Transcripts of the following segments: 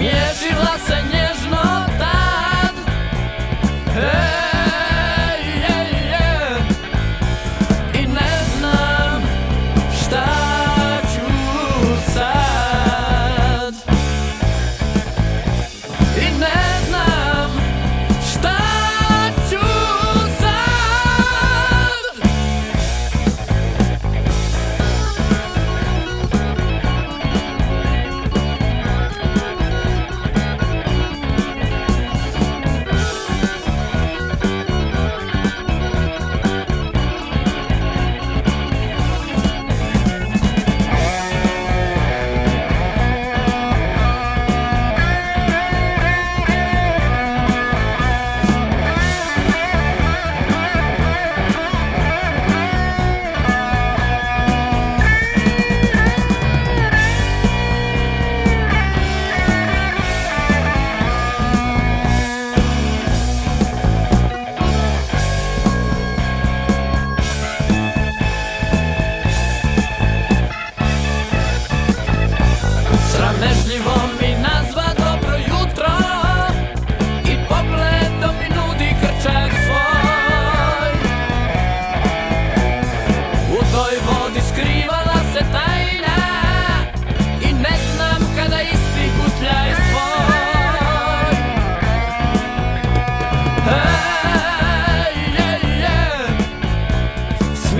Zmierzyła se nie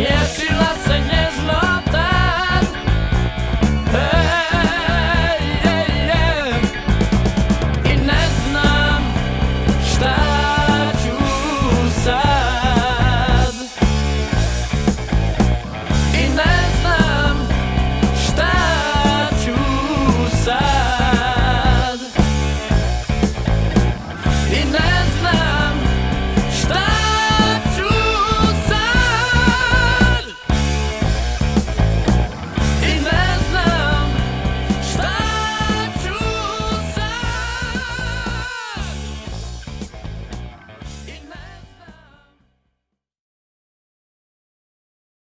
Miješila se nježno tan Ej, I ne znam šta I ne znam šta ne znam